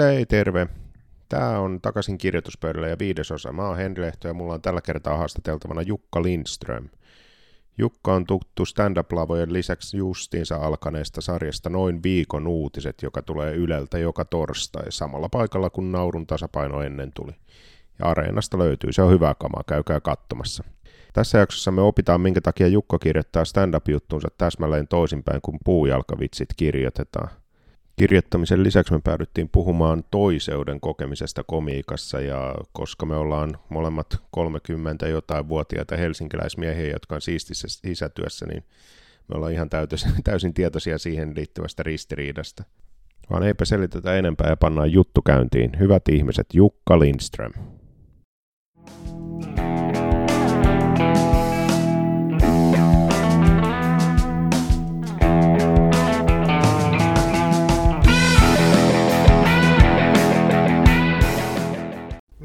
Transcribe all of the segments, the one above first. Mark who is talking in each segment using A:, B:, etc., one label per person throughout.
A: Hei terve! Tämä on takaisin kirjoituspöydällä ja viidesosa. Mä oon Henri Lehto ja mulla on tällä kertaa haastateltavana Jukka Lindström. Jukka on tuttu stand-up-lavojen lisäksi justiinsa alkaneesta sarjasta Noin viikon uutiset, joka tulee Yleltä joka torstai samalla paikalla kuin Naurun tasapaino ennen tuli. Ja Areenasta löytyy, se on hyvä kama, käykää katsomassa. Tässä jaksossa me opitaan, minkä takia Jukka kirjoittaa stand-up-juttunsa täsmälleen toisinpäin kuin puujalkavitsit kirjoitetaan. Kirjoittamisen lisäksi me päädyttiin puhumaan toiseuden kokemisesta komiikassa ja koska me ollaan molemmat 30 jotain vuotiaita helsinkiläismiehiä, jotka on siistissä sisätyössä, niin me ollaan ihan täysin, täysin tietoisia siihen liittyvästä ristiriidasta. Vaan eipä selitetä enempää ja pannaan juttu käyntiin. Hyvät ihmiset, Jukka Lindström.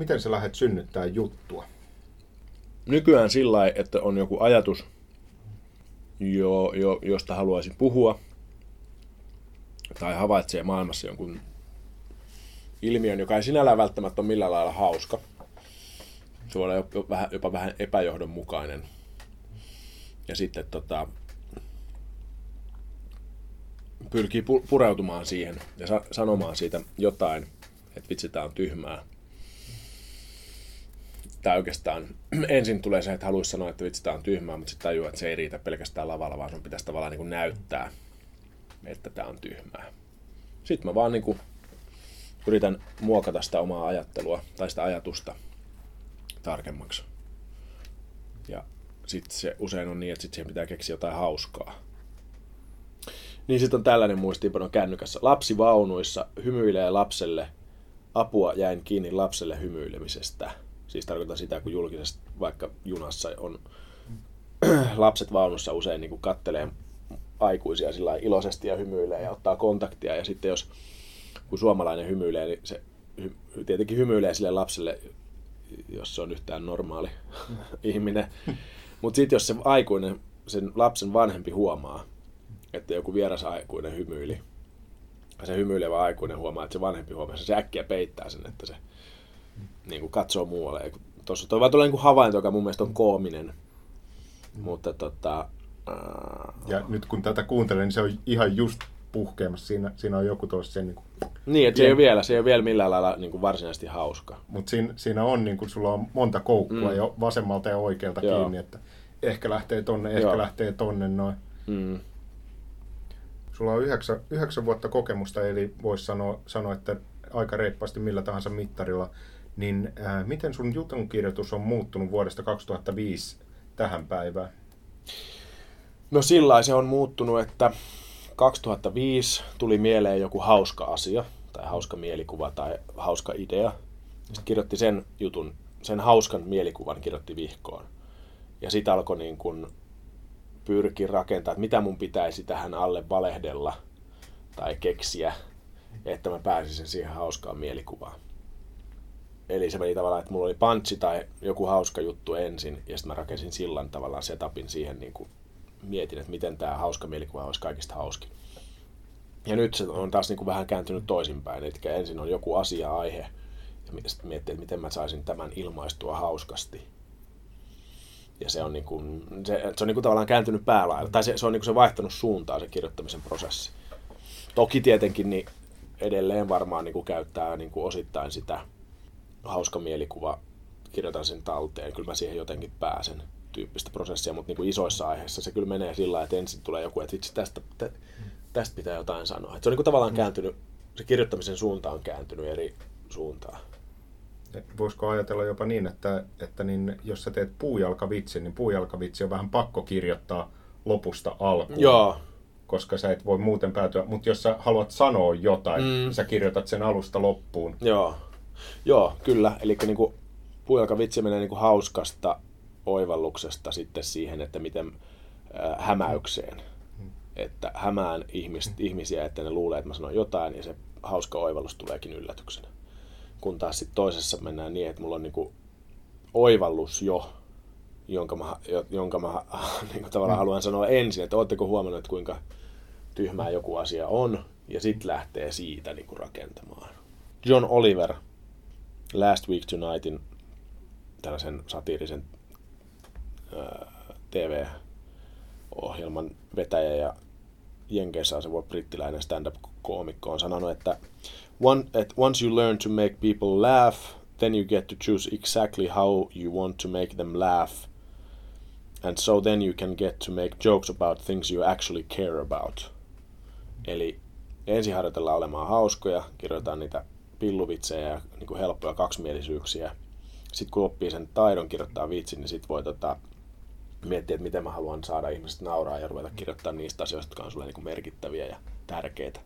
A: Miten sä lähdet synnyttää juttua?
B: nykyään sillä että on joku ajatus, jo, jo, josta haluaisin puhua, tai havaitsee maailmassa jonkun ilmiön, joka ei sinällään välttämättä ole millään lailla hauska. Se voi olla jopa vähän, jopa vähän epäjohdonmukainen. Ja sitten tota, pyrkii pu- pureutumaan siihen ja sa- sanomaan siitä jotain, että vitsi, tää on tyhmää tai oikeastaan ensin tulee se, että haluaisi sanoa, että vitsi, tämä on tyhmää, mutta sitten tajuaa, että se ei riitä pelkästään lavalla, vaan sun pitäisi tavallaan niin kuin näyttää, että tämä on tyhmää. Sitten mä vaan niin kuin yritän muokata sitä omaa ajattelua tai sitä ajatusta tarkemmaksi. Ja sitten se usein on niin, että sitten siihen pitää keksiä jotain hauskaa. Niin sitten on tällainen muistiinpano kännykässä. Lapsi vaunuissa hymyilee lapselle. Apua jäin kiinni lapselle hymyilemisestä. Siis tarkoitan sitä, kun julkisesti vaikka junassa on lapset vaunussa usein niin kattelee aikuisia sillä iloisesti ja hymyilee ja ottaa kontaktia. Ja sitten jos kun suomalainen hymyilee, niin se hy, tietenkin hymyilee sille lapselle, jos se on yhtään normaali ihminen. Mutta sitten jos se aikuinen, sen lapsen vanhempi huomaa, että joku vieras aikuinen hymyili, se hymyilevä aikuinen huomaa, että se vanhempi huomaa, se äkkiä peittää sen, että se niin kuin katsoo muualle. Tuossa toi vaan tulee niin havainto, joka mun mielestä on koominen. Mm. Mutta tota...
A: Ää... Ja nyt kun tätä kuuntelen, niin se on ihan just puhkeamassa. Siinä, siinä on joku tuossa sen... Niin, kuin...
B: niin että se ei, ole vielä, se ei ole vielä millään lailla niin kuin varsinaisesti hauska.
A: Mutta siinä, siinä on, niin kuin, sulla on monta koukkua mm. jo vasemmalta ja oikealta Joo. kiinni, että ehkä lähtee tonne, ehkä Joo. lähtee tonne noin. Mm. Sulla on yhdeksän, yhdeksän vuotta kokemusta, eli voisi sanoa, sanoa, että aika reippaasti millä tahansa mittarilla – niin äh, miten sun jutunkirjoitus on muuttunut vuodesta 2005 tähän päivään?
B: No sillä se on muuttunut, että 2005 tuli mieleen joku hauska asia tai hauska mielikuva tai hauska idea. Sitten kirjoitti sen jutun, sen hauskan mielikuvan kirjoitti vihkoon. Ja sitten alkoi niin kun pyrki rakentaa, että mitä mun pitäisi tähän alle valehdella tai keksiä, että mä pääsisin siihen hauskaan mielikuvaan. Eli se meni tavallaan, että mulla oli punchi tai joku hauska juttu ensin, ja sitten mä rakensin sillan tavallaan setupin siihen, niin kuin mietin, että miten tämä hauska mielikuva olisi kaikista hauskin. Ja nyt se on taas niin kuin vähän kääntynyt toisinpäin, eli ensin on joku asia, aihe, ja sitten miettii, että miten mä saisin tämän ilmaistua hauskasti. Ja se on, niin kuin, se, se on niin kuin tavallaan kääntynyt päälailla, tai se, se on niin kuin se vaihtanut suuntaa se kirjoittamisen prosessi. Toki tietenkin niin edelleen varmaan niin kuin käyttää niin kuin osittain sitä hauska mielikuva, kirjoitan sen talteen, kyllä mä siihen jotenkin pääsen tyyppistä prosessia, mutta niin kuin isoissa aiheissa se kyllä menee sillä että ensin tulee joku, että vitsi, tästä, tästä pitää jotain sanoa. Että se on niin kuin tavallaan mm. kääntynyt, se kirjoittamisen suunta on kääntynyt eri suuntaan.
A: Voisiko ajatella jopa niin, että, että niin, jos sä teet puujalkavitsin, niin puujalkavitsi on vähän pakko kirjoittaa lopusta alkuun.
B: Joo.
A: Koska sä et voi muuten päätyä, mutta jos sä haluat sanoa jotain, mm. sä kirjoitat sen alusta loppuun.
B: Joo. Joo, kyllä. Eli niin kuin, puujalkavitsi menee niin kuin hauskasta oivalluksesta sitten siihen, että miten äh, hämäykseen. Mm. Että hämään ihmis, ihmisiä, että ne luulee, että mä sanon jotain, ja se hauska oivallus tuleekin yllätyksenä. Kun taas sitten toisessa mennään niin, että mulla on niin kuin oivallus jo, jonka mä, jonka mä niin kuin tavallaan mm. haluan sanoa ensin, että ootteko huomannut, että kuinka tyhmää joku asia on, ja sitten lähtee siitä niin kuin rakentamaan John Oliver Last Week Tonight'in tällaisen satiirisen ää, TV-ohjelman vetäjä ja Jenkeissä aseva brittiläinen stand-up-koomikko on sanonut, että One, at once you learn to make people laugh, then you get to choose exactly how you want to make them laugh. And so then you can get to make jokes about things you actually care about. Eli ensin harjoitellaan olemaan hauskoja, kirjoitetaan niitä pilluvitsejä ja niin kuin helppoja kaksimielisyyksiä. Sitten kun oppii sen taidon kirjoittaa vitsin, niin sitten voi tota, miettiä, että miten mä haluan saada ihmiset nauraa ja ruveta kirjoittaa niistä asioista, jotka on sulle niin kuin merkittäviä ja tärkeitä.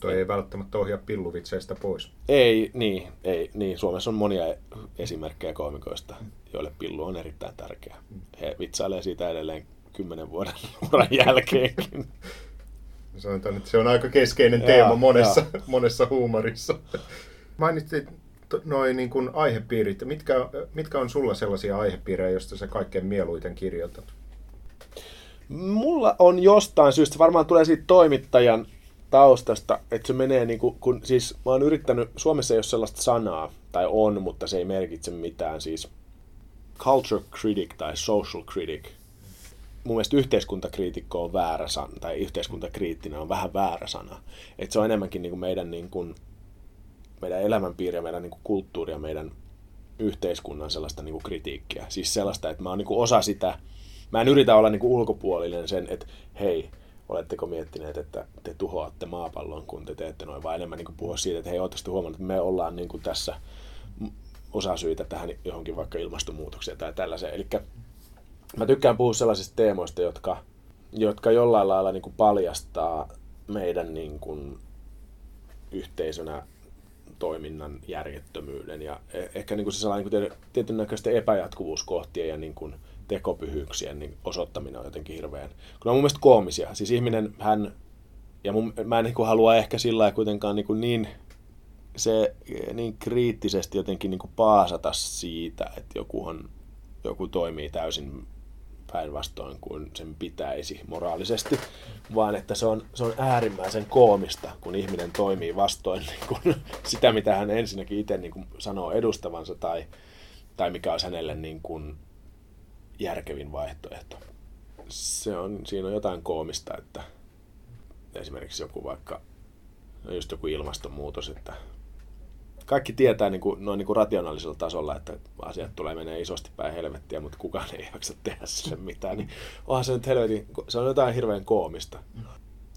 C: Toi ei välttämättä ohjaa pilluvitseistä pois.
B: Ei, niin, ei, niin. Suomessa on monia esimerkkejä koomikoista, joille pillu on erittäin tärkeä. He vitsailee siitä edelleen kymmenen vuoden uran jälkeenkin.
C: Sanotaan, että se on aika keskeinen teema ja, monessa, ja. monessa huumorissa. Mainitsit noin niin kuin aihepiirit. Mitkä, mitkä on sulla sellaisia aihepiirejä, joista sä kaikkein mieluiten kirjoitat?
B: Mulla on jostain syystä, varmaan tulee siitä toimittajan taustasta, että se menee niin kuin, kun siis mä oon yrittänyt, Suomessa ei ole sellaista sanaa, tai on, mutta se ei merkitse mitään, siis culture critic tai social critic. Mun mielestä yhteiskuntakriitikko on väärä sana, tai yhteiskuntakriittinen on vähän väärä sana. Että se on enemmänkin niin kuin meidän, niin kuin, meidän elämänpiiri ja meidän niin kuin kulttuuri ja meidän yhteiskunnan sellaista niin kuin kritiikkiä. Siis sellaista, että mä oon niin kuin osa sitä, mä en yritä olla niin kuin ulkopuolinen sen, että hei, oletteko miettineet, että te tuhoatte maapallon, kun te teette noin, vai enemmän niin kuin puhua siitä, että hei, oletteko huomannut, että me ollaan niin kuin tässä osa syitä tähän johonkin vaikka ilmastonmuutokseen tai tällaiseen. Eli mä tykkään puhua sellaisista teemoista, jotka, jotka jollain lailla niin kuin paljastaa meidän niin kuin yhteisönä toiminnan järjettömyyden ja e-, ehkä niin kuin se sellainen niin kuin tietyn näköisten epäjatkuvuuskohtien ja niin kuin tekopyhyyksien niin osoittaminen on jotenkin hirveän, kun on mun mielestä koomisia. Siis ihminen, hän, ja mun, mä en niin halua ehkä sillä kuitenkaan niin, niin se niin kriittisesti jotenkin niin paasata siitä, että joku, on, joku toimii täysin päinvastoin kuin sen pitäisi moraalisesti, vaan että se on, se on äärimmäisen koomista, kun ihminen toimii vastoin niin kuin, sitä, mitä hän ensinnäkin itse niin kuin sanoo edustavansa tai, tai mikä olisi hänelle niin kuin, järkevin vaihtoehto. Se on, siinä on jotain koomista, että esimerkiksi joku vaikka, no just joku ilmastonmuutos, että kaikki tietää niin kuin, noin niin kuin rationaalisella tasolla, että asiat tulee menee isosti päin helvettiä, mutta kukaan ei jaksa tehdä sille mitään, niin onhan se nyt helvetin, se on jotain hirveän koomista.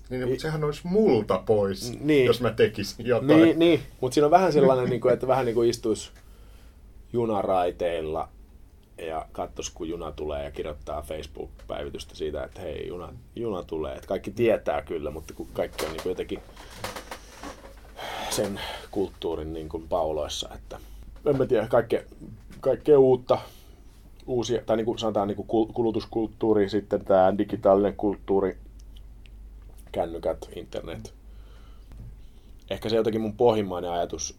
C: Niin, mutta sehän olisi multa pois, niin, jos mä tekisin jotain.
B: Niin, niin. mutta siinä on vähän sellainen, niin kuin, että vähän niin kuin istuisi junaraiteilla ja katsoisi, kun juna tulee ja kirjoittaa Facebook-päivitystä siitä, että hei, juna, juna tulee. Että kaikki tietää kyllä, mutta kun kaikki on niin kuin jotenkin sen kulttuurin niin kuin pauloissa, että en mä tiedä, kaikkea, kaikkea uutta, uusia, tai niin kuin sanotaan niin kuin kulutuskulttuuri, sitten tämä digitaalinen kulttuuri, kännykät, internet. Ehkä se jotenkin mun pohjimmainen ajatus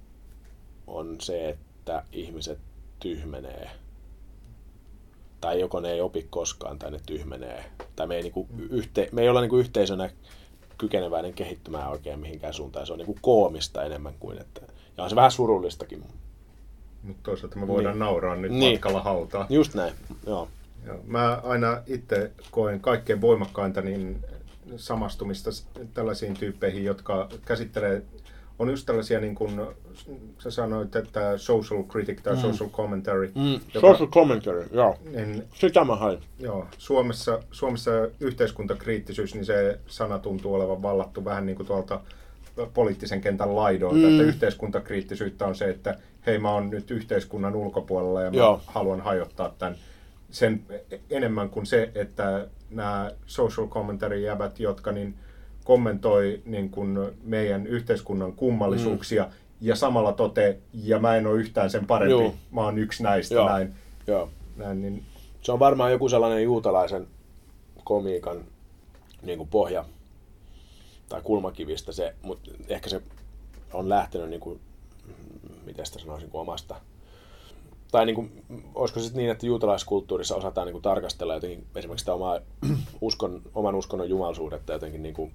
B: on se, että ihmiset tyhmenee tai joko ne ei opi koskaan tai ne tyhmenee. Tai me ei, niinku yhte, me ei olla niinku yhteisönä kykeneväinen kehittymään oikein mihinkään suuntaan. Se on niinku koomista enemmän kuin että... Ja on se vähän surullistakin.
C: Mutta toisaalta me voidaan niin. nauraa nyt niin. matkalla hautaa.
B: Just näin, joo.
C: joo. Mä aina itse koen kaikkein voimakkainta niin samastumista tällaisiin tyyppeihin, jotka käsittelee on just tällaisia, niin kuin sä sanoit, että social critic tai mm. social commentary.
B: Mm. Joka, social commentary, joo. Niin, Sitä mä hain.
C: Joo. Suomessa, Suomessa yhteiskuntakriittisyys, niin se sana tuntuu olevan vallattu vähän niin kuin tuolta poliittisen kentän laidoilta, mm. että yhteiskuntakriittisyyttä on se, että hei mä oon nyt yhteiskunnan ulkopuolella ja mä Joo. haluan hajottaa tämän sen enemmän kuin se, että nämä social commentary jävät, jotka niin kommentoi niin kuin meidän yhteiskunnan kummallisuuksia mm. ja samalla tote, ja mä en ole yhtään sen parempi, Joo. mä oon yksi näistä Joo. näin.
B: Joo. näin niin... Se on varmaan joku sellainen juutalaisen komiikan niin kuin pohja tai kulmakivistä se, mutta ehkä se on lähtenyt, niin kuin, miten sitä sanoisin, kuin omasta tai niin kuin, olisiko sitten niin, että juutalaiskulttuurissa osataan niin kuin tarkastella jotenkin esimerkiksi sitä omaa uskon, oman uskonnon jumalsuudetta jotenkin niin kuin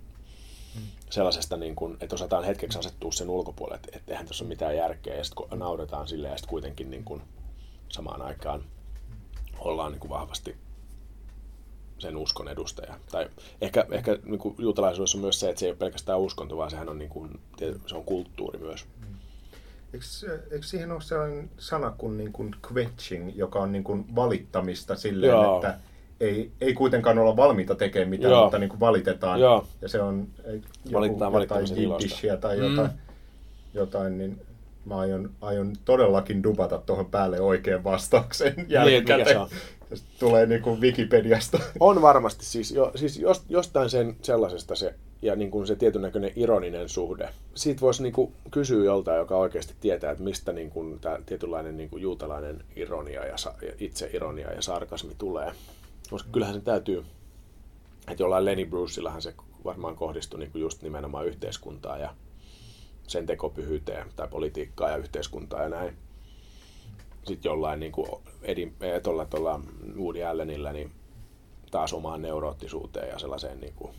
B: sellaisesta, niin kuin, että osataan hetkeksi asettua sen ulkopuolelle, että, että eihän tässä ole mitään järkeä, ja sitten nauretaan sille ja sitten kuitenkin niin kuin, samaan aikaan ollaan niin kuin vahvasti sen uskon edustaja. Tai ehkä, ehkä niin kuin juutalaisuudessa on myös se, että se ei ole pelkästään uskonto, vaan sehän on, niin kuin, se on kulttuuri myös.
C: Eikö, eikö siihen ole sellainen sana kuin, niin kuin quenching, joka on niin kuin valittamista silleen, Joo. että ei, ei kuitenkaan olla valmiita tekemään mitään, Joo. mutta niin kuin valitetaan. Joo. Ja se on joku, jotain jiddishia tai jotain, mm. jotain, niin mä aion, aion todellakin dubata tuohon päälle oikean vastauksen niin, jälkikäteen. Niin, tulee niin kuin Wikipediasta.
B: On varmasti siis, jo, siis jostain sen sellaisesta se ja niin kuin se tietyn näköinen ironinen suhde. Siitä voisi niin kuin kysyä joltain, joka oikeasti tietää, että mistä niin kuin tämä tietynlainen niin kuin juutalainen ironia ja, ja itse ironia ja sarkasmi tulee. Koska kyllähän se täytyy, että jollain Lenny Bruceillahan se varmaan kohdistui niin kuin just nimenomaan yhteiskuntaa ja sen tekopyhyyteen tai politiikkaa ja yhteiskuntaa ja näin. Sitten jollain niin kuin Edin, tuolla, tuolla Woody Allenillä niin taas omaan neuroottisuuteen ja sellaiseen niin kuin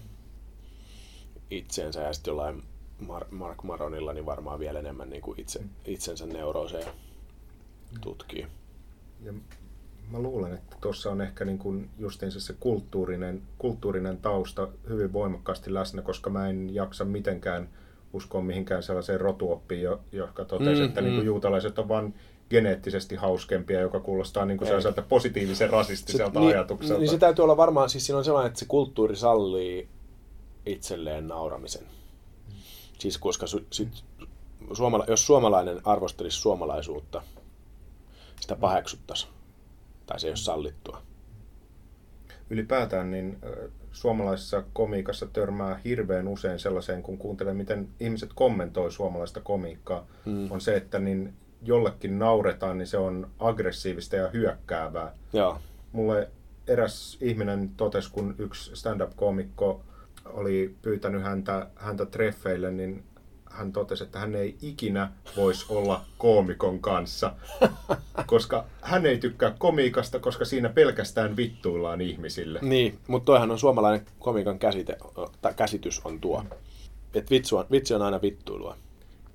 B: itseensä ja sitten jollain Mark Maronilla niin varmaan vielä enemmän niin kuin itse, itsensä neuroseja tutkii.
C: Ja mä luulen, että tuossa on ehkä niin kuin justiinsa se kulttuurinen, kulttuurinen tausta hyvin voimakkaasti läsnä, koska mä en jaksa mitenkään uskoa mihinkään sellaiseen rotuoppiin, joka totesi, mm, että mm. Niin kuin juutalaiset on vain geneettisesti hauskempia, joka kuulostaa niin kuin sellaiselta positiivisen rasistiselta
B: se,
C: ajatukselta.
B: Niin, niin se täytyy olla varmaan, siis siinä on sellainen, että se kulttuuri sallii itselleen nauramisen. Siis koska su, sit, suomala, jos suomalainen arvostelisi suomalaisuutta, sitä paheksuttaisiin. Tai se ei ole sallittua.
C: Ylipäätään niin suomalaisessa komiikassa törmää hirveän usein sellaiseen, kun kuuntelee, miten ihmiset kommentoi suomalaista komiikkaa, hmm. on se, että niin jollekin nauretaan, niin se on aggressiivista ja hyökkäävää.
B: Joo.
C: Mulle eräs ihminen totesi, kun yksi stand-up-komikko oli pyytänyt häntä, häntä treffeille, niin hän totesi, että hän ei ikinä voisi olla koomikon kanssa, koska hän ei tykkää komiikasta, koska siinä pelkästään vittuillaan ihmisille.
B: Niin, mutta toihan on suomalainen komiikan käsite, käsitys on tuo, että vitsi on, vitsi on aina vittuilua.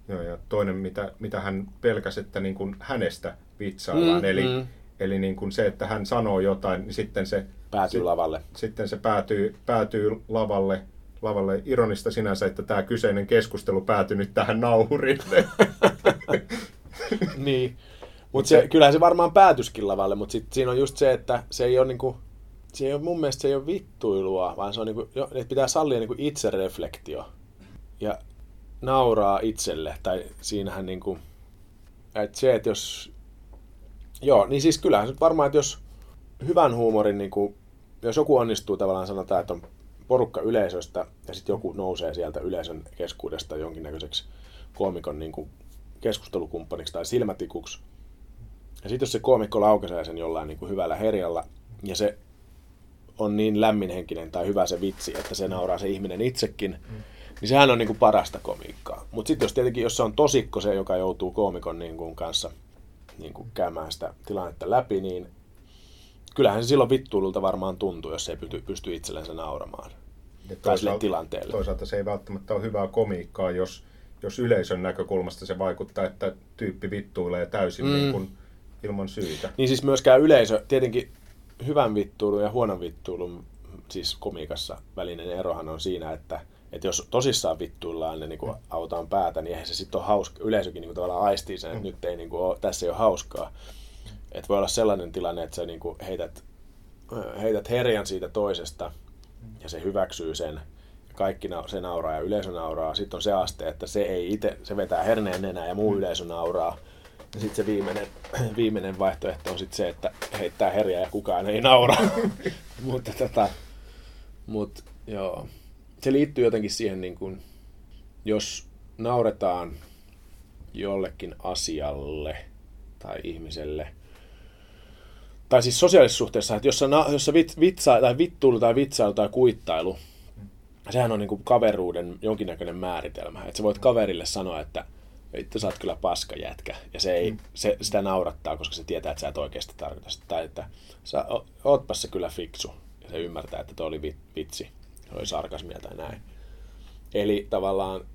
C: Joo, ja toinen, mitä, mitä hän pelkäsi, että niin kuin hänestä vitsaillaan, mm, eli, mm. eli niin kuin se, että hän sanoo jotain, niin sitten se
B: Päätyy lavalle.
C: Sitten se päätyy, päätyy lavalle, lavalle. Ironista sinänsä, että tämä kyseinen keskustelu päätyi nyt tähän nauhurille.
B: niin. Mutta se, kyllähän se varmaan päätyskin lavalle, mutta sit siinä on just se, että se ei ole niinku, se ei ole, mun mielestä se ei ole vittuilua, vaan se on niinku, että pitää sallia niinku itsereflektio. Ja nauraa itselle, tai siinähän niinku, että se, että jos, joo, niin siis kyllähän se varmaan, että jos hyvän huumorin, niin kuin, jos joku onnistuu tavallaan sanotaan, että on porukka yleisöstä ja sitten joku nousee sieltä yleisön keskuudesta jonkinnäköiseksi koomikon niin kuin keskustelukumppaniksi tai silmätikuksi. Ja sitten jos se koomikko laukaisee sen jollain niin kuin hyvällä herjalla ja se on niin lämminhenkinen tai hyvä se vitsi, että se nauraa se ihminen itsekin, niin sehän on niin kuin parasta komiikkaa. Mutta sitten jos tietenkin, jos se on tosikko se, joka joutuu koomikon niin kuin kanssa niin kuin käymään sitä tilannetta läpi, niin kyllähän se silloin vittuilulta varmaan tuntuu, jos ei pysty, pysty itsellensä nauramaan. Sille tilanteelle.
C: Toisaalta se ei välttämättä ole hyvää komiikkaa, jos, jos yleisön näkökulmasta se vaikuttaa, että tyyppi vittuilee täysin mm. niin kuin ilman syytä.
B: Niin siis myöskään yleisö, tietenkin hyvän vittuilun ja huonon vittuilun, siis komiikassa välinen erohan on siinä, että, että jos tosissaan vittuillaan ja niin kuin autaan päätä, niin eihän se sitten ole hauska. Yleisökin niin kuin tavallaan aistii sen, että mm. nyt ei niin kuin ole, tässä ei ole hauskaa. Et voi olla sellainen tilanne, että sä niinku heität, heität herjan siitä toisesta ja se hyväksyy sen. Kaikki na- se nauraa ja yleisö nauraa. Sitten on se aste, että se ei itse, se vetää herneen enää ja muu yleisö nauraa. Ja sitten se viimeinen, viimeinen vaihtoehto on sitten se, että heittää herjaa ja kukaan ei naura. mutta tota, mut, joo. Se liittyy jotenkin siihen, niin kun, jos nauretaan jollekin asialle tai ihmiselle – tai siis sosiaalisessa suhteessa, että jos sä, jos sä vit, vitsa, tai vittuilu tai vitsailu tai kuittailu, sehän on niin kuin kaveruuden jonkinnäköinen määritelmä. Että sä voit kaverille sanoa, että vittu sä oot kyllä paska jätkä. Ja se, ei, mm. se, sitä naurattaa, koska se tietää, että sä et oikeasti tarkoita sitä. Tai että sä ootpas se kyllä fiksu. Ja se ymmärtää, että toi oli vitsi. Se oli sarkasmia tai näin. Eli tavallaan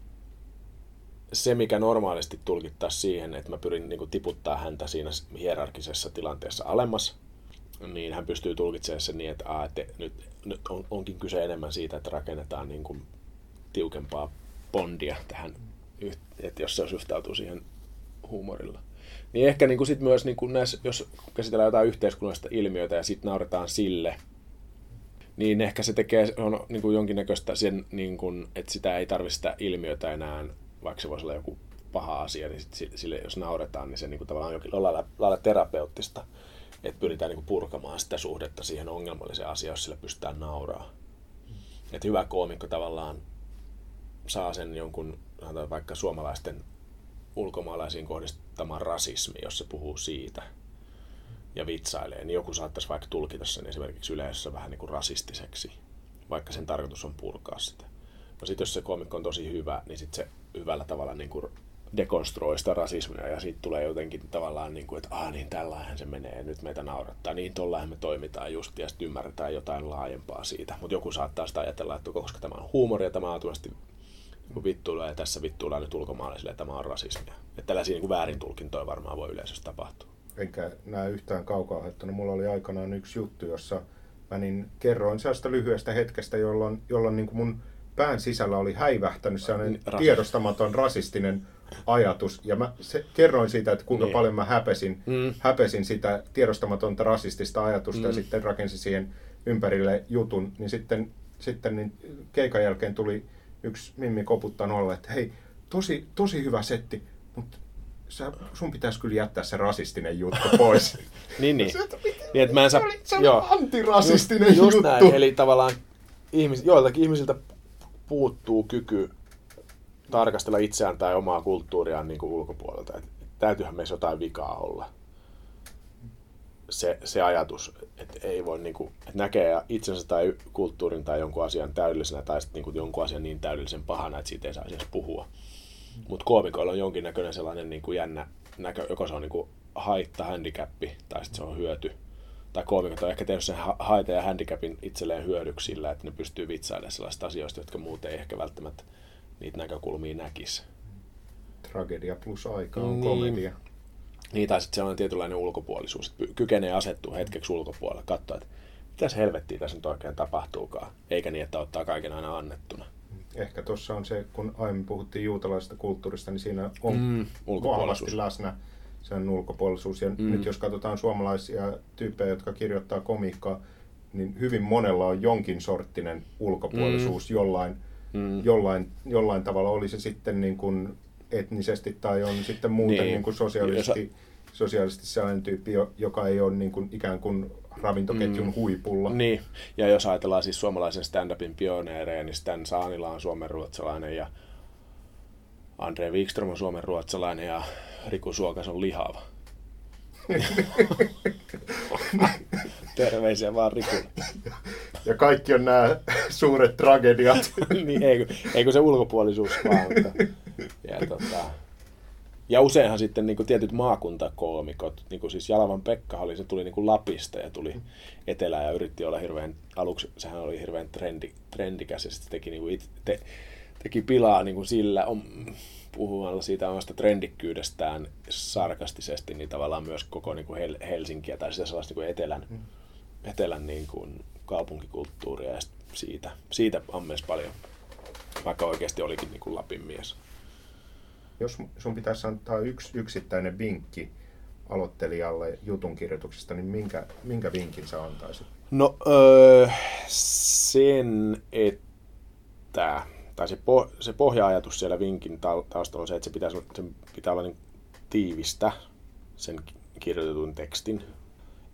B: se, mikä normaalisti tulkittaisiin siihen, että mä pyrin niin kuin, tiputtaa häntä siinä hierarkisessa tilanteessa alemmas, niin hän pystyy tulkitsemaan sen niin, että, aa, että nyt, nyt on, onkin kyse enemmän siitä, että rakennetaan niin kuin, tiukempaa bondia tähän, että jos se suhtautuu siihen huumorilla. Niin ehkä niin kuin sit myös, niin kuin näissä, jos käsitellään jotain yhteiskunnallista ilmiötä ja sitten nauretaan sille, niin ehkä se tekee on niin kuin jonkinnäköistä sen, niin kuin, että sitä ei tarvitse sitä ilmiötä enää, vaikka se voisi olla joku paha asia, niin sit sille, jos nauretaan, niin se niin kuin tavallaan lailla, lailla terapeuttista, että pyritään niin purkamaan sitä suhdetta siihen ongelmalliseen asiaan, jos sillä pystytään nauraa. Että hyvä koomikko tavallaan saa sen jonkun, vaikka suomalaisten ulkomaalaisiin kohdistamaan rasismi, jos se puhuu siitä ja vitsailee, niin joku saattaisi vaikka tulkita sen esimerkiksi yleisössä vähän niin kuin rasistiseksi, vaikka sen tarkoitus on purkaa sitä. No sitten jos se komikko on tosi hyvä, niin sitten se hyvällä tavalla niin kuin dekonstruoi sitä rasismia ja siitä tulee jotenkin tavallaan, niin kuin, että ah niin tällainen se menee, nyt meitä naurattaa, niin tollainen me toimitaan just ja sitten ymmärretään jotain laajempaa siitä. Mutta joku saattaa sitä ajatella, että koska tämä on huumoria, tämä on niin vittuilla ja tässä vittuilla nyt ulkomaalaisille ja tämä on rasismia. Että tällaisia niin väärin tulkintoja varmaan voi yleisössä tapahtua.
C: Enkä näe yhtään kaukaa että Mulla oli aikanaan yksi juttu, jossa mä niin kerroin sellaista lyhyestä hetkestä, jolloin, jolloin niin kuin mun pään sisällä oli häivähtänyt sellainen niin, tiedostamaton rasistinen ajatus. Ja mä se, kerroin siitä, että kuinka niin. paljon mä häpesin, mm. häpesin sitä tiedostamatonta rasistista ajatusta mm. ja sitten rakensin siihen ympärille jutun. Niin sitten, sitten niin keikan jälkeen tuli yksi mimmi koputtaa nolle, että hei, tosi, tosi hyvä setti, mutta sä, sun pitäisi kyllä jättää se rasistinen juttu pois.
B: niin, niin. Se, niin että mä en saa... Se oli,
C: se oli joo. antirasistinen just,
B: just
C: juttu.
B: Näin. Eli tavallaan ihmis, joiltakin ihmisiltä puuttuu kyky tarkastella itseään tai omaa kulttuuriaan niin kuin ulkopuolelta. Et täytyyhän meissä jotain vikaa olla. Se, se ajatus, että ei voi niin kuin, että näkee itsensä tai kulttuurin tai jonkun asian täydellisenä tai sitten niin kuin jonkun asian niin täydellisen pahana, että siitä ei saisi edes puhua. Mutta koomikoilla on jonkinnäköinen sellainen niin kuin jännä näkö, joko se on niin kuin haitta, handicappi tai sitten se on hyöty. Tai koomikot on ehkä tehnyt sen haita ja handicapin itselleen hyödyksi sillä, että ne pystyy vitsailemaan sellaista asioista, jotka muuten ei ehkä välttämättä niitä näkökulmia näkisi.
C: Tragedia plus aika on niin. komedia.
B: Niin, tai sitten sellainen tietynlainen ulkopuolisuus, että kykenee asettua hetkeksi ulkopuolelle, katsoa, että mitä helvettiä tässä nyt oikein tapahtuukaan, eikä niin, että ottaa kaiken aina annettuna.
C: Ehkä tuossa on se, kun aiemmin puhuttiin juutalaisesta kulttuurista, niin siinä on mm, vahvasti läsnä sen ulkopuolisuus. Ja mm. nyt jos katsotaan suomalaisia tyyppejä, jotka kirjoittaa komiikkaa, niin hyvin monella on jonkin sorttinen ulkopuolisuus mm. jollain, mm. Jollain, jollain tavalla. Oli se sitten niin kuin etnisesti tai on sitten muuten niin. Niin kuin sosiaalisesti, sosiaalisesti sellainen tyyppi, joka ei ole niin kuin ikään kuin ravintoketjun mm. huipulla.
B: Niin, ja jos ajatellaan siis suomalaisen stand-upin pioneereja, niin Stan Saanila on suomenruotsalainen ja Andre Wikström on suomenruotsalainen ja Riku Suokas on lihava. Terveisiä vaan Rikulle.
C: Ja kaikki on nämä suuret tragediat.
B: niin, eikö, eikö se ulkopuolisuus vaan. Mutta, ja, tota, ja useinhan sitten niin kuin tietyt maakuntakoomikot, niin kuin siis Jalavan Pekka oli, se tuli niin kuin Lapista ja tuli etelään ja yritti olla hirveän, aluksi sehän oli hirveän trendi, trendikäs ja sitten teki, niin kuin te, teki pilaa niin kuin sillä on, puhumalla siitä omasta trendikkyydestään sarkastisesti, niin tavallaan myös koko niin kuin Hel- Helsinkiä tai sitä sellaista niin kuin etelän, mm. etelän niin kuin kaupunkikulttuuria ja siitä, siitä ammes paljon, vaikka oikeasti olikin niin kuin Lapin mies
C: jos sun pitäisi antaa yksi yksittäinen vinkki aloittelijalle jutun kirjoituksesta, niin minkä, minkä vinkin sä antaisit?
B: No öö, sen, että, tai se, po, se pohja-ajatus siellä vinkin taustalla on se, että se, pitäisi, se pitää olla niin tiivistä, sen kirjoitetun tekstin.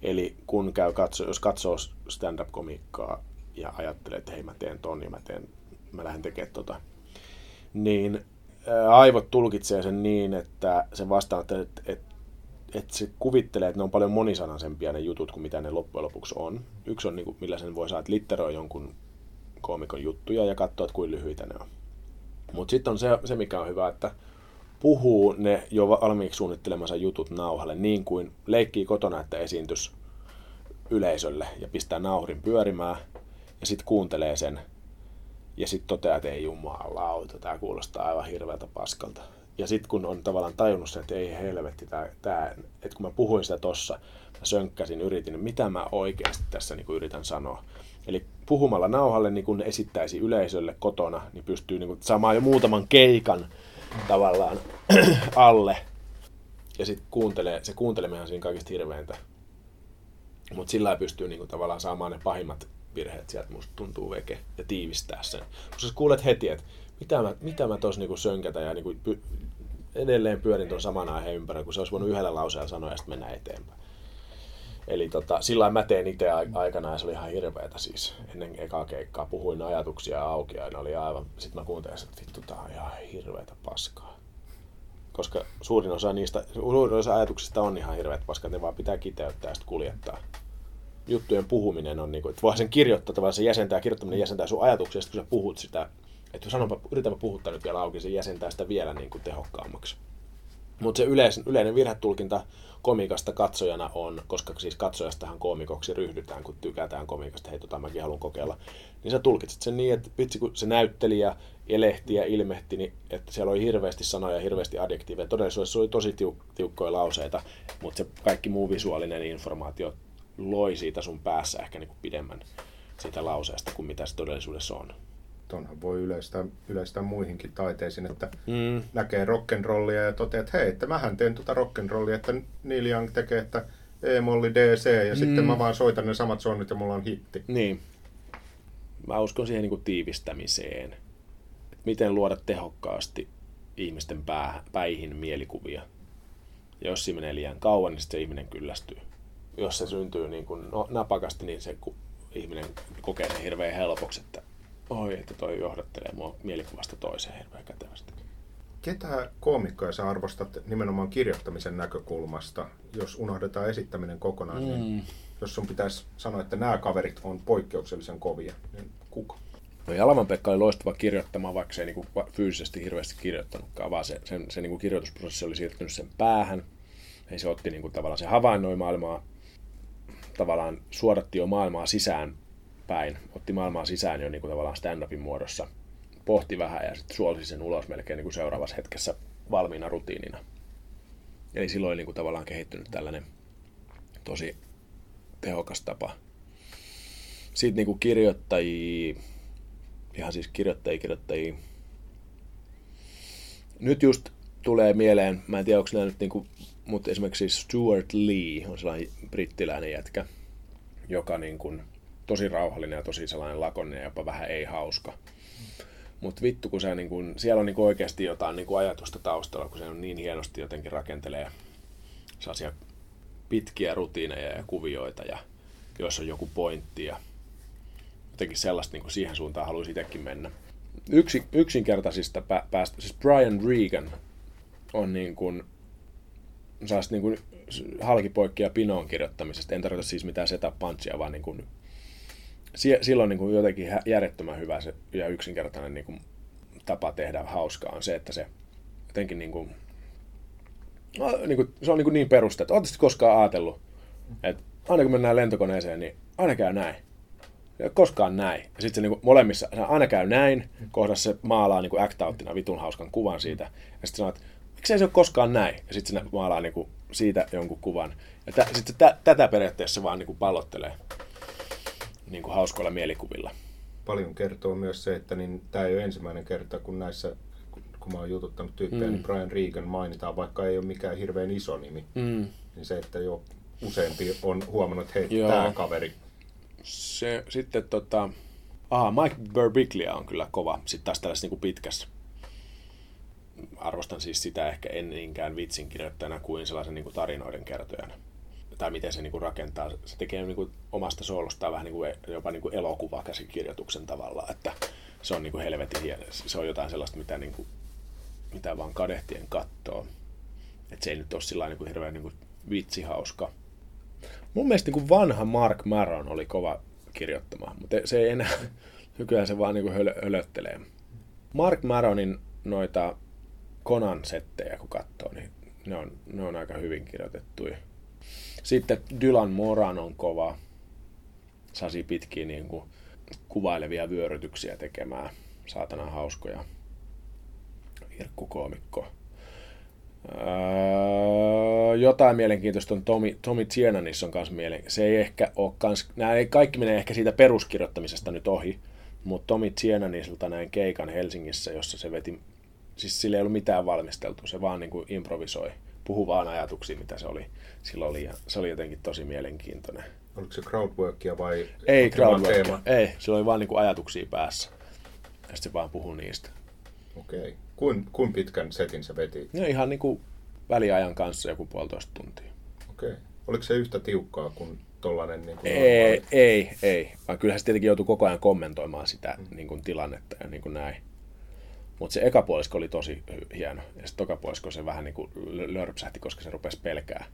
B: Eli kun käy katso, jos katsoo stand-up-komiikkaa ja ajattelee, että hei mä teen ton ja mä, teen, mä lähden tekemään tota, niin aivot tulkitsee sen niin, että se vastaa, että, että, että, että se kuvittelee, että ne on paljon monisanaisempia ne jutut kuin mitä ne loppujen lopuksi on. Yksi on, niin kuin, millä sen voi saada, että litteroi jonkun koomikon juttuja ja katsoa, että kuinka lyhyitä ne on. Mutta sitten on se, se, mikä on hyvä, että puhuu ne jo valmiiksi suunnittelemansa jutut nauhalle niin kuin leikkii kotona, että esiintys yleisölle ja pistää nauhrin pyörimään ja sitten kuuntelee sen Ja sitten toteaa, että ei jumalauta, tämä kuulostaa aivan hirveältä paskalta. Ja sitten kun on tavallaan tajunnut sen, että ei helvetti, tää, tää, että kun mä puhuin sitä tossa, mä sönkkäsin, yritin, mitä mä oikeasti tässä niin yritän sanoa. Eli puhumalla nauhalle, niin kun esittäisi yleisölle kotona, niin pystyy niin kuin saamaan jo muutaman keikan tavallaan alle. Ja sitten kuuntelee, se kuunteleminen on siinä kaikista hirveintä. Mutta sillä pystyy niin kuin tavallaan saamaan ne pahimmat virheet sieltä, musta tuntuu veke, ja tiivistää sen. Koska sä kuulet heti, että mitä mä, mitä mä tuossa niinku sönkätä ja niinku py, edelleen pyörin tuon saman aiheen ympärillä, kun se olisi voinut yhdellä lauseella sanoa ja sitten mennä eteenpäin. Eli tota, sillä mä tein itse aikana ja se oli ihan hirveetä siis. Ennen ekaa keikkaa puhuin ajatuksia auki ja ne oli aivan, sitten mä kuuntelin, että vittu tää on ihan hirveetä paskaa. Koska suurin osa niistä, suurin osa ajatuksista on ihan hirveät paskaa, ne vaan pitää kiteyttää ja sitten kuljettaa. Juttujen puhuminen on niin kuin, että voi sen kirjoittaa, tavallaan se jäsentää, kirjoittaminen jäsentää sun ajatuksia, kun sä puhut sitä, että sanonpa, yritäpä puhuttaa nyt vielä auki, se jäsentää sitä vielä niin kuin tehokkaammaksi. Mutta se yleis, yleinen virhetulkinta komikasta katsojana on, koska siis katsojastahan komikoksi ryhdytään, kun tykätään komikasta, hei tota mäkin haluan kokeilla, niin sä tulkitset sen niin, että vitsi kun se näyttelijä elehti ja ilmehti, niin että siellä oli hirveästi sanoja ja hirveästi adjektiiveja. Todellisuudessa oli tosi tiuk- tiukkoja lauseita, mutta se kaikki muu visuaalinen informaatio loi siitä sun päässä ehkä niin kuin pidemmän siitä lauseesta kuin mitä se todellisuudessa on
C: tonhan voi yleistää, yleistää muihinkin taiteisiin, että mm. näkee rock'n'rollia ja toteaa, että hei, että mähän teen tuota rock'n'rollia, että Neil Young tekee, että E-molli DC ja mm. sitten mä vaan soitan ne samat sonnit ja mulla on hitti.
B: Niin. Mä uskon siihen niin kuin tiivistämiseen. Että miten luoda tehokkaasti ihmisten pää, päihin mielikuvia. Ja jos siinä menee liian kauan, niin se ihminen kyllästyy. Jos se syntyy niin kuin no, napakasti, niin se ihminen kokee sen hirveän helpoksi, että oi, että toi johdattelee mua mielikuvasta toiseen hirveän kätevästi.
C: Ketä koomikkoja sä arvostat nimenomaan kirjoittamisen näkökulmasta, jos unohdetaan esittäminen kokonaan, niin mm. niin jos sun pitäisi sanoa, että nämä kaverit on poikkeuksellisen kovia, niin kuka?
B: No Jalavan Pekka oli loistava kirjoittamaan, vaikka se ei niin kuin fyysisesti hirveästi kirjoittanutkaan, vaan se, sen, se niin kuin kirjoitusprosessi oli siirtynyt sen päähän. Ei se otti niin kuin tavallaan se havainnoi maailmaa, tavallaan suodatti jo maailmaa sisään päin, otti maailmaa sisään jo niin kuin tavallaan stand-upin muodossa, pohti vähän ja sitten suolsi sen ulos melkein niin kuin seuraavassa hetkessä valmiina rutiinina. Eli silloin niin kuin tavallaan kehittynyt tällainen tosi tehokas tapa. Sitten niin kuin kirjoittajia, ihan siis kirjoittajia, kirjoittajia. Nyt just tulee mieleen, mä en tiedä onko nämä nyt niin kuin, mutta esimerkiksi Stuart Lee on sellainen brittiläinen jätkä, joka niin kuin tosi rauhallinen ja tosi sellainen lakoninen ja jopa vähän ei hauska. Mutta vittu, kun se, niin kun, siellä on niin oikeasti jotain niin ajatusta taustalla, kun se on niin hienosti jotenkin rakentelee sellaisia pitkiä rutiineja ja kuvioita, ja jos on joku pointti ja jotenkin sellaista niin siihen suuntaan haluaisi itsekin mennä. Yksi, yksinkertaisista päästä, siis Brian Regan on niin kuin, niin kuin halkipoikkia Pinoon kirjoittamisesta. En tarkoita siis mitään setup punchia, vaan niin kuin silloin niin kuin jotenkin järjettömän hyvä se, ja yksinkertainen niin kuin, tapa tehdä hauskaa on se, että se jotenkin niin kuin, no, niin kuin, se on niin, niin peruste, että oletko koskaan ajatellut, että aina kun mennään lentokoneeseen, niin aina käy näin. Ja koskaan näin. Ja sitten se niin kuin, molemmissa, se aina käy näin, kohdassa se maalaa niin kuin act outina vitun hauskan kuvan siitä. Ja sitten sanoo, että miksei se ole koskaan näin. Ja sitten se maalaa kuin, siitä jonkun kuvan. Ja sitten tätä periaatteessa vaan kuin pallottelee niin kuin hauskoilla mielikuvilla.
C: Paljon kertoo myös se, että niin, tämä ei ole ensimmäinen kerta, kun näissä, kun mä oon jututtanut tyyppejä, mm. niin Brian Regan mainitaan, vaikka ei ole mikään hirveän iso nimi. Mm. Niin se, että jo useampi on huomannut, että hei, tämä kaveri.
B: Se, sitten tota, aha, Mike Birbiglia on kyllä kova, sitten taas tällaisessa niin pitkässä arvostan siis sitä ehkä en niinkään vitsin kirjoittajana kuin sellaisen niin kuin tarinoiden kertojana tai miten se niin kuin rakentaa. Se tekee niin kuin omasta soolostaan vähän niin kuin, jopa niin kuin elokuvakäsikirjoituksen tavalla, että se on niin kuin helvetin hieno. Se on jotain sellaista, mitä, niin kuin, mitä vaan kadehtien kattoo. Että se ei nyt ole sillä niin kuin hirveän niin kuin vitsihauska. Mun mielestä niin kuin vanha Mark Maron oli kova kirjoittama, mutta se ei enää, nykyään se vaan niin kuin hölö, hölöttelee. Mark Maronin noita Conan settejä kun katsoo, niin ne on, ne on aika hyvin kirjoitettuja. Sitten Dylan Moran on kova. Sasi pitkiä niin kuin kuvailevia vyörytyksiä tekemään. Saatana hauskoja. Irkkukoomikko. Öö, jotain mielenkiintoista on Tomi, Tomi Tiernanis on kanssa mielen... Se ei ehkä ole kans... Nämä ei, kaikki menee ehkä siitä peruskirjoittamisesta nyt ohi, mutta Tomi Tiernanisilta näin keikan Helsingissä, jossa se veti... Siis sillä ei ollut mitään valmisteltu, se vaan niin kuin improvisoi, puhu vaan ajatuksia, mitä se oli. Silloin oli, se oli jotenkin tosi mielenkiintoinen.
C: Oliko se crowdworkia vai?
B: Ei crowdworkia, ei. Sillä oli vaan niin kuin ajatuksia päässä. Ja sitten se vaan puhui niistä.
C: Okei. Okay. Kuin, kuin pitkän setin se veti?
B: No ihan niin kuin väliajan kanssa joku puolitoista tuntia.
C: Okei. Okay. Oliko se yhtä tiukkaa kuin tollainen? Niin kuin
B: ei, ei, ei. Vaan kyllähän se tietenkin joutui koko ajan kommentoimaan sitä mm. niin kuin tilannetta ja niin kuin näin. Mutta se eka puolisko oli tosi hieno. Ja sitten toka puolisko se vähän niin kuin lörpsähti, koska se rupesi pelkää.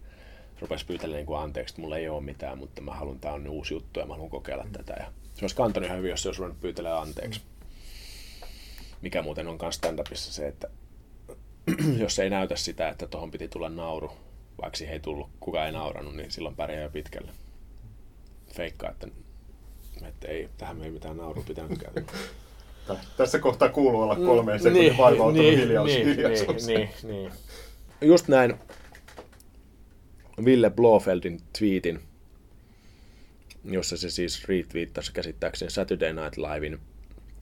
B: Rupesi pyytelemään niin kuin anteeksi, että mulla ei ole mitään, mutta mä haluan, tämä on uusi juttu ja mä haluan kokeilla mm. tätä. Ja se olisi kantanut ihan hyvin, jos se olisi ruvennut pyytelemään anteeksi. Mm mikä muuten on myös stand-upissa se, että jos ei näytä sitä, että tuohon piti tulla nauru, vaikka siihen ei tullut, kukaan ei nauranut, niin silloin pärjää jo pitkälle. Feikkaa, että, että ei, tähän me ei mitään nauru pitänytkään.
C: Tässä kohtaa kuuluu olla kolmeen sekunnin niin, vaivautunut niin, hiljaus, niin, hiljaisuus.
B: Niin, niin, niin. Just näin Ville Blofeldin tweetin, jossa se siis retweettasi käsittääkseni Saturday Night Livein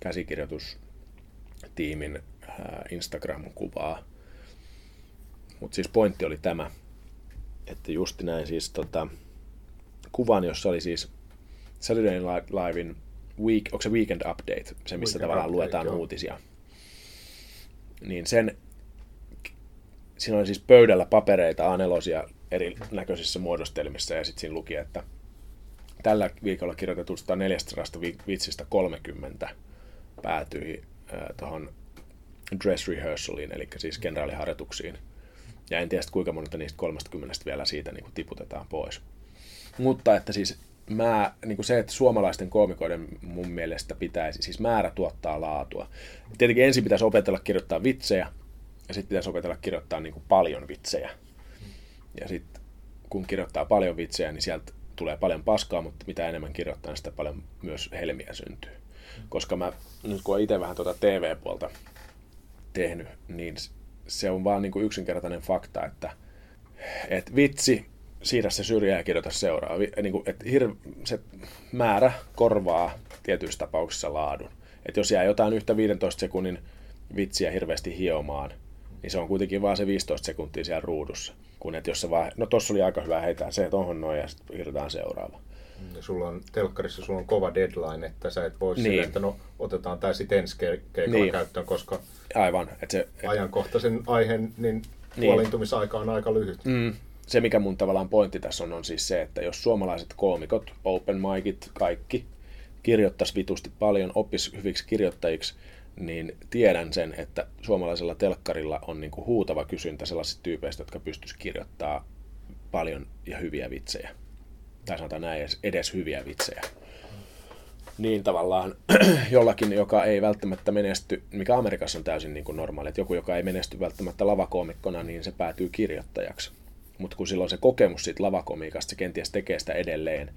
B: käsikirjoitus tiimin äh, Instagram-kuvaa. Mutta siis pointti oli tämä, että just näin siis tota, kuvan, jossa oli siis Saturday Night Livein week, onko se Weekend Update, se missä weekend tavallaan update, luetaan joo. uutisia. Niin sen, siinä oli siis pöydällä papereita A4 eri näköisissä muodostelmissa ja sitten siinä luki, että tällä viikolla kirjoitetusta 400 vitsistä 30 päätyi tuohon dress rehearsaliin, eli siis kenraaliharjoituksiin. Ja en tiedä kuinka monta niistä 30 vielä siitä niin kuin tiputetaan pois. Mutta että siis mä, niin kuin se, että suomalaisten koomikoiden mun mielestä pitäisi, siis määrä tuottaa laatua. Tietenkin ensin pitäisi opetella kirjoittaa vitsejä, ja sitten pitäisi opetella kirjoittaa niin kuin paljon vitsejä. Ja sitten kun kirjoittaa paljon vitsejä, niin sieltä tulee paljon paskaa, mutta mitä enemmän kirjoittaa, sitä paljon myös helmiä syntyy koska mä nyt kun itse vähän tuota TV-puolta tehnyt, niin se on vaan niin kuin yksinkertainen fakta, että et vitsi, siirrä se syrjää ja kirjoita seuraava. Niin kuin, että hir- se määrä korvaa tietyissä tapauksissa laadun. Että jos jää jotain yhtä 15 sekunnin vitsiä hirveästi hiomaan, niin se on kuitenkin vaan se 15 sekuntia siellä ruudussa. Kun että jos se vaan, no tossa oli aika hyvä heitä se tohon noin ja sitten kirjoitetaan seuraava.
C: Ja sulla on telkkarissa sulla on kova deadline, että sä et voi niin. sille, että no otetaan tämä sitten ensi keikalla niin. käyttöön, koska
B: Aivan, että se,
C: ajankohtaisen aiheen niin, niin. puolintumisaika on aika lyhyt.
B: Mm. Se, mikä mun tavallaan pointti tässä on, on siis se, että jos suomalaiset koomikot, open micit, kaikki, kirjoittaisi vitusti paljon, oppis hyviksi kirjoittajiksi, niin tiedän sen, että suomalaisella telkkarilla on niin kuin huutava kysyntä sellaisista tyypeistä, jotka pystyisivät kirjoittamaan paljon ja hyviä vitsejä tai sanotaan näin, edes, edes hyviä vitsejä. Niin tavallaan jollakin, joka ei välttämättä menesty, mikä Amerikassa on täysin niin kuin normaali, että joku, joka ei menesty välttämättä lavakoomikkona, niin se päätyy kirjoittajaksi. Mutta kun silloin se kokemus siitä lavakomiikasta, se kenties tekee sitä edelleen,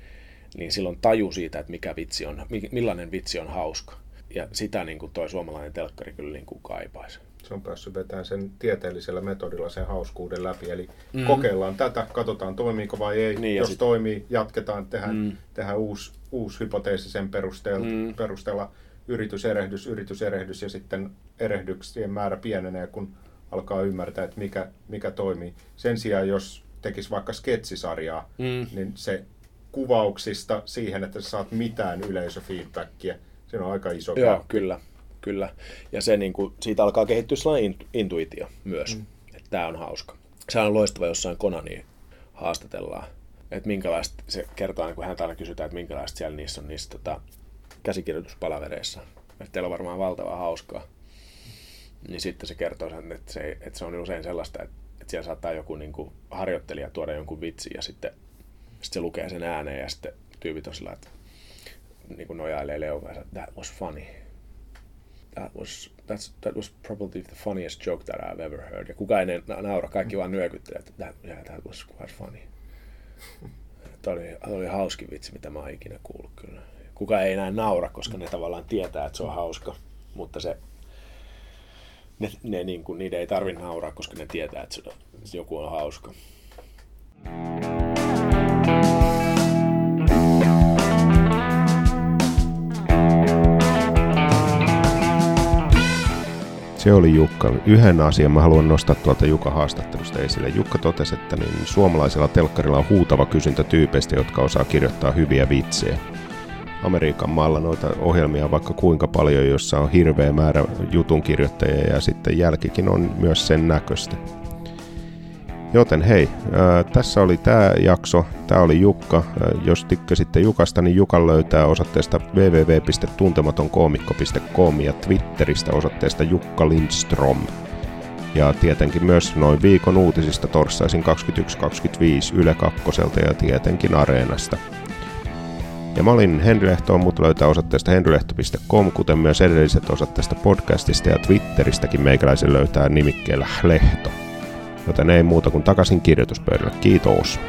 B: niin silloin taju siitä, että mikä vitsi on, millainen vitsi on hauska. Ja sitä niin kuin toi suomalainen telkkari kyllä niin kuin kaipaisi
C: se on päässyt vetämään sen tieteellisellä metodilla sen hauskuuden läpi. Eli mm. kokeillaan tätä, katsotaan toimiiko vai ei. Niin, Jos sit... toimii, jatketaan, tehdään, mm. tehdään uusi, uusi hypoteesi sen perusteella, mm. perusteella yrityserehdys, yrityserehdys ja sitten erehdyksien määrä pienenee, kun alkaa ymmärtää, että mikä, mikä toimii. Sen sijaan, jos tekisi vaikka sketsisarjaa, mm. niin se kuvauksista siihen, että sä saat mitään yleisöfeedbackia, se on aika iso
B: Joo, kyllä kyllä. Ja se, niin kuin, siitä alkaa kehittyä sellainen intuitio myös, mm. että tämä on hauska. Se on loistava jossain Konani haastatellaan, että minkälaista, se kertoo, kun häntä aina kysytään, että minkälaista siellä niissä on niissä tota, käsikirjoituspalavereissa. Että teillä on varmaan valtava hauskaa. Niin sitten se kertoo sen, että se, että se on usein sellaista, että, että siellä saattaa joku niin kuin, harjoittelija tuoda jonkun vitsin ja sitten, sitten se lukee sen ääneen ja sitten tyypit on sillä, että niin kuin nojailee leukaan, että that was funny that was, that's, that was probably the funniest joke that I've ever heard. Ja kukaan ei naura, kaikki vaan nyökyttelee, että that, yeah, that was quite funny. Tämä oli, oli hauskin vitsi, mitä mä oon ikinä kuullut kyllä. kuka ei näin naura, koska ne tavallaan tietää, että se on hauska. Mutta se, ne, ne niin kuin, niiden ei tarvitse nauraa, koska ne tietää, että se, joku on hauska.
A: Se oli Jukka. Yhden asian mä haluan nostaa tuolta Jukka haastattelusta esille. Jukka totesi, että niin suomalaisella telkkarilla on huutava kysyntä tyypeistä, jotka osaa kirjoittaa hyviä vitsejä. Amerikan maalla noita ohjelmia vaikka kuinka paljon, jossa on hirveä määrä jutunkirjoittajia ja sitten jälkikin on myös sen näköistä. Joten hei, ää, tässä oli tämä jakso. Tämä oli Jukka. Ää, jos tykkäsitte Jukasta, niin Jukan löytää osoitteesta www.tuntematonkoomikko.com ja Twitteristä osoitteesta Jukka Lindström. Ja tietenkin myös noin viikon uutisista torstaisin 21.25 Yle Kakkoselta ja tietenkin Areenasta. Ja mä olin Henri Lehto, mut löytää osoitteesta henrylehto.com, kuten myös edelliset osoitteesta podcastista ja Twitteristäkin meikäläisen löytää nimikkeellä Lehto. Joten ei muuta kuin takaisin kirjoituspöydälle. Kiitos.